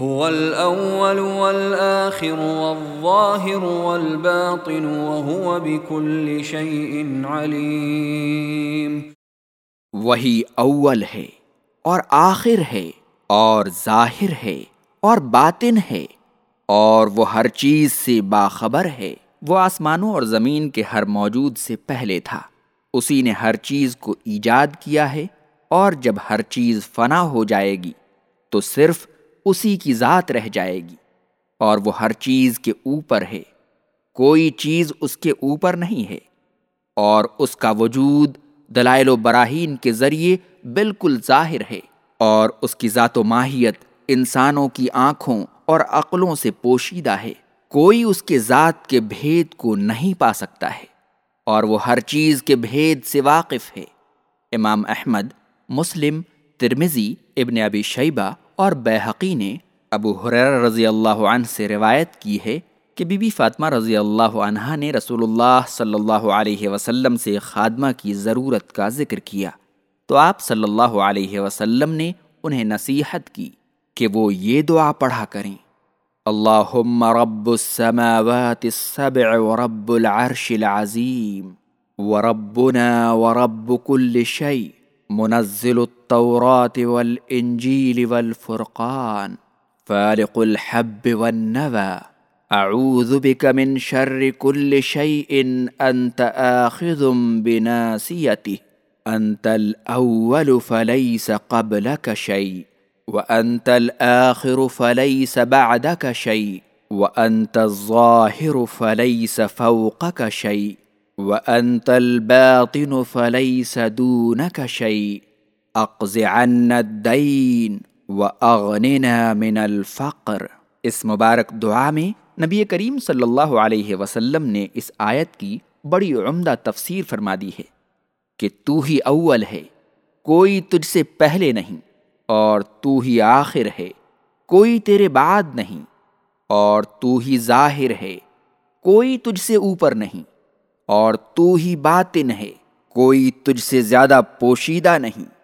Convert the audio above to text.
هو الأول والآخر والظاهر والباطن وهو بكل شيء عليم. وہی اول ہے اور آخر ہے اور ظاہر ہے اور باطن ہے اور وہ ہر چیز سے باخبر ہے۔ وہ آسمانوں اور زمین کے ہر موجود سے پہلے تھا۔ اسی نے ہر چیز کو ایجاد کیا ہے اور جب ہر چیز فنا ہو جائے گی تو صرف اسی کی ذات رہ جائے گی، اور وہ ہر چیز کے اوپر ہے۔ کوئی چیز اس کے اوپر نہیں ہے، اور اس کا وجود دلائل و براہین کے ذریعے بالکل ظاہر ہے، اور اس کی ذات و ماہیت انسانوں کی آنکھوں اور عقلوں سے پوشیدہ ہے۔ کوئی اس کے ذات کے بھید کو نہیں پا سکتا ہے، اور وہ ہر چیز کے بھید سے واقف ہے۔ امام احمد، مسلم ترمزی ابن ابی شیبہ اور بحقی نے ابو حریر رضی اللہ عنہ سے روایت کی ہے کہ بی بی فاطمہ رضی اللہ عنہ نے رسول اللہ صلی اللہ علیہ وسلم سے خادمہ کی ضرورت کا ذکر کیا۔ تو آپ صلی اللہ علیہ وسلم نے انہیں نصیحت کی کہ وہ یہ دعا پڑھا کریں۔ اللہم رب السماوات السبع ورب العرش العظیم وربنا ورب كل شيء منزل التوراة والإنجيل والفرقان، فالق الحب والنوى. أعوذ بك من شر كل شيء، أنت آخذ بناسيته أنت الأول فليس قبلك شيء، وأنت الآخر فليس بعدك شيء، وأنت الظاهر فليس فوقك شيء. وأنت الباطن فليس دونك شيء. اقض عنا الدين وأغننا من الفقر. اس مبارک دعا میں نبی کریم صلی اللہ علیہ وسلم نے اس آیت کی بڑی عمدہ تفسیر فرما دی ہے کہ تو ہی اول ہے، کوئی تجھ سے پہلے نہیں، اور تو ہی آخر ہے، کوئی تیرے بعد نہیں، اور تو ہی ظاہر ہے، کوئی تجھ سے اوپر نہیں۔ اور تو ہی باطن ہے کوئی تجھ سے زیادہ پوشیدہ نہیں۔